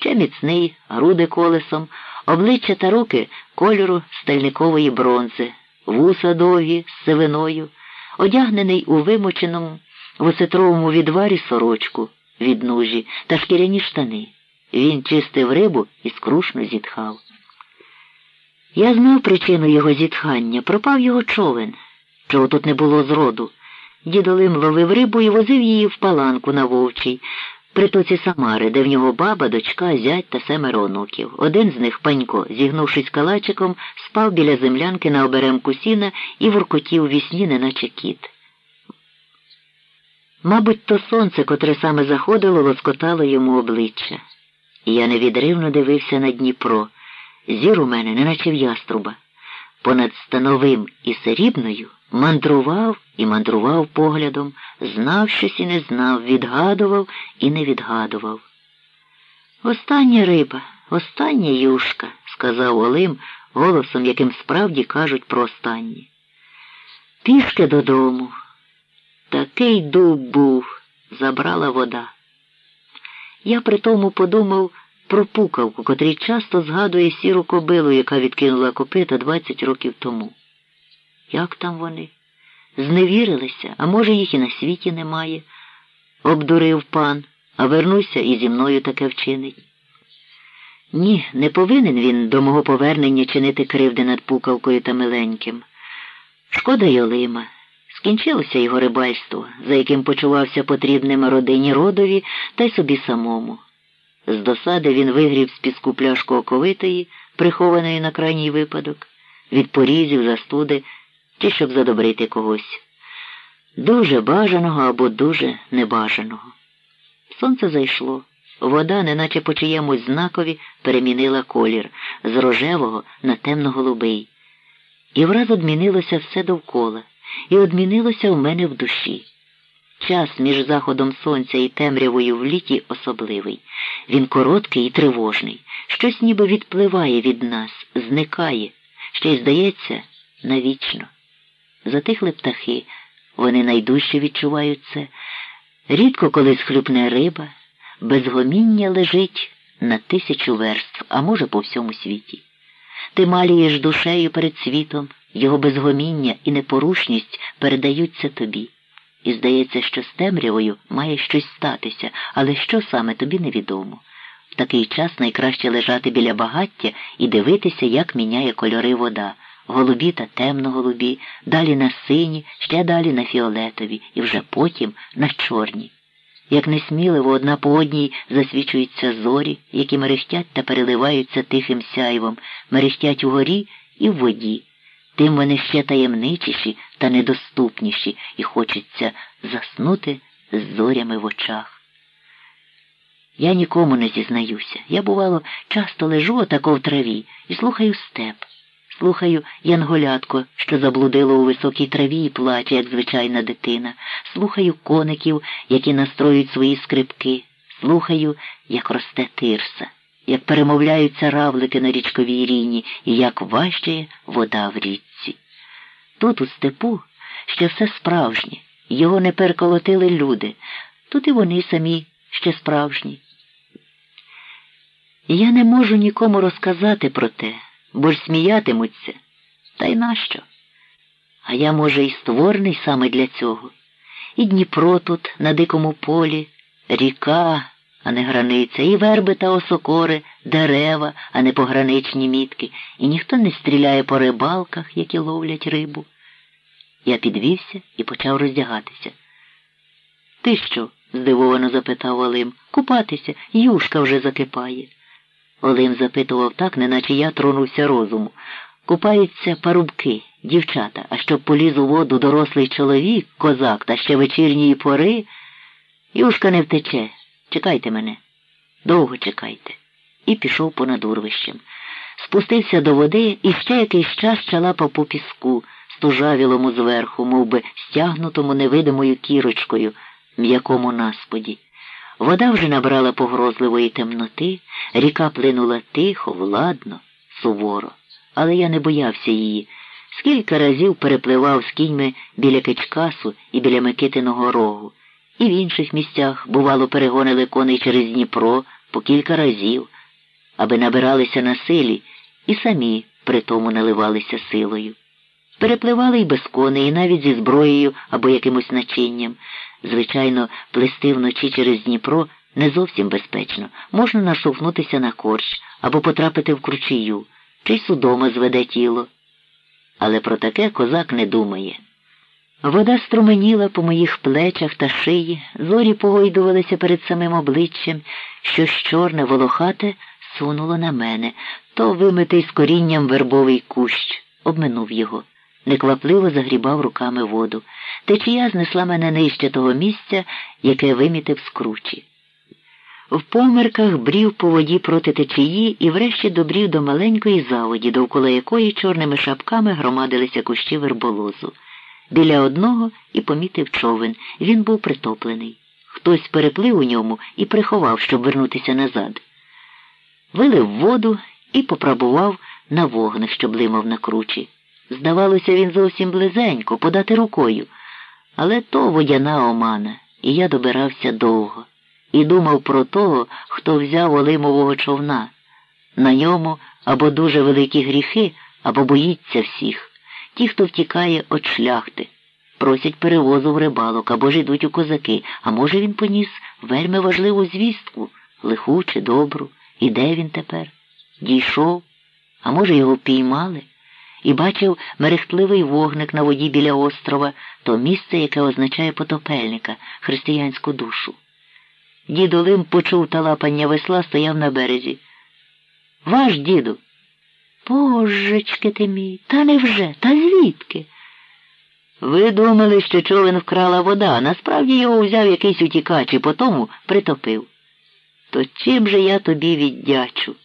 ще міцний, груди колесом, обличчя та руки кольору стальникової бронзи, вуса довгі з сивиною, одягнений у вимоченому осетровому відварі сорочку від нужі та шкіряні штани. Він чистив рибу і скрушно зітхав. Я знав причину його зітхання, пропав його човен, чого тут не було зроду. Дідолим ловив рибу і возив її в паланку на вовчій, притоці Самари, де в нього баба, дочка, зять та семеро онуків. Один з них, панько, зігнувшись калачиком, спав біля землянки на оберемку сіна і воркотів вісні, неначе кіт. Мабуть, то сонце, котре саме заходило, лоскотало йому обличчя. І я невідривно дивився на Дніпро. Зір у мене, неначе в яструба. Понад становим і срібною мандрував і мандрував поглядом, знав щось і не знав, відгадував і не відгадував. Остання риба, остання юшка, сказав Олим голосом, яким справді кажуть про останнє. Пішки додому. Такий дуб був, забрала вода. Я при тому подумав про пукавку, котрий часто згадує сіру кобилу, яка відкинула копита 20 років тому. Як там вони? Зневірилися, а може, їх і на світі немає. Обдурив пан, а вернуся і зі мною таке вчинить. Ні, не повинен він до мого повернення чинити кривди над пукавкою та миленьким. Шкода й Олима. Скінчилося його рибальство, за яким почувався потрібним родині родові та й собі самому. З досади він вигрів з піску пляшку оковитої, прихованої на крайній випадок, від порізів, застуди чи щоб задобрити когось. Дуже бажаного або дуже небажаного. Сонце зайшло. Вода, неначе по чиємусь знакові, перемінила колір з рожевого на темно-голубий. І враз одмінилося все довкола, і одмінилося в мене в душі. Час між заходом сонця і темрявою в літі особливий. Він короткий і тривожний, щось ніби відпливає від нас, зникає, ще й здається, навічно. Затихли птахи, вони найдужче відчувають це. Рідко коли схлюпне риба, безгоміння лежить на тисячу верств, а може, по всьому світі. Ти малієш душею перед світом, його безгоміння і непорушність передаються тобі. І здається, що з темрявою має щось статися, але що саме тобі невідомо. В такий час найкраще лежати біля багаття і дивитися, як міняє кольори вода, голубі та темно-голубі, далі на сині, ще далі на фіолетові і вже потім на чорні. Як несміливо одна по одній засвічуються зорі, які мерехтять та переливаються тихим сяйвом, мерехтять угорі і в воді тим вони ще таємничіші та недоступніші і хочеться заснути з зорями в очах. Я нікому не зізнаюся. Я, бувало, часто лежу отако в траві і слухаю степ, слухаю янголятко, що заблудило у високій траві і плаче, як звичайна дитина, слухаю коників, які настроюють свої скрипки, слухаю, як росте тирса як перемовляються равлики на річковій ріні і як важчає вода в річці. Тут, у степу, ще все справжнє, його не переколотили люди, тут і вони самі ще справжні. Я не можу нікому розказати про те, бо ж сміятимуться, та й нащо? А я, може, і створений саме для цього. І Дніпро тут, на дикому полі, ріка а не границя, і верби та осокори, дерева, а не пограничні мітки, і ніхто не стріляє по рибалках, які ловлять рибу. Я підвівся і почав роздягатися. Ти що? здивовано запитав Олим. Купатися, юшка вже закипає. Олим запитував так, неначе я тронувся розуму. Купаються парубки, дівчата, а щоб поліз у воду дорослий чоловік, козак та ще вечірньої пори, юшка не втече. Чекайте мене, довго чекайте. І пішов понад урвищем. Спустився до води і ще якийсь час чалапав по піску, стужавілому зверху, мов би стягнутому невидимою кірочкою, м'якому насподі. Вода вже набрала погрозливої темноти, ріка плинула тихо, владно, суворо. Але я не боявся її. Скільки разів перепливав з кіньми біля Кичкасу і біля Микитиного рогу і в інших місцях, бувало, перегонили коней через Дніпро по кілька разів, аби набиралися на силі і самі при тому наливалися силою. Перепливали й без коней, і навіть зі зброєю або якимось начинням. Звичайно, плести вночі через Дніпро не зовсім безпечно. Можна наштовхнутися на корч або потрапити в кручію, чи й судома зведе тіло. Але про таке козак не думає. Вода струменіла по моїх плечах та шиї, зорі погойдувалися перед самим обличчям, щось чорне, волохате сунуло на мене, то вимитий з корінням вербовий кущ, обминув його, неквапливо загрібав руками воду. Течія знесла мене нижче того місця, яке вимітив з кручі. В померках брів по воді проти течії і врешті добрів до маленької заводі, довкола якої чорними шапками громадилися кущі верболозу. Біля одного і помітив човен. Він був притоплений. Хтось переплив у ньому і приховав, щоб вернутися назад. Вилив воду і попрабував на вогник, що блимав на кручі. Здавалося, він зовсім близенько, подати рукою. Але то водяна омана, і я добирався довго. І думав про того, хто взяв Олимового човна. На ньому або дуже великі гріхи, або боїться всіх ті, хто втікає від шляхти, просять перевозу в рибалок або ж йдуть у козаки, а може, він поніс вельми важливу звістку, лиху чи добру. І де він тепер? Дійшов, а може, його піймали, і бачив мерехтливий вогник на воді біля острова, то місце, яке означає потопельника, християнську душу. Дід Олим почув талапання весла, стояв на березі. Ваш діду. Божечки ти мій, та невже, та звідки? Ви думали, що човен вкрала вода, а насправді його взяв якийсь утікач і потому притопив. То чим же я тобі віддячу?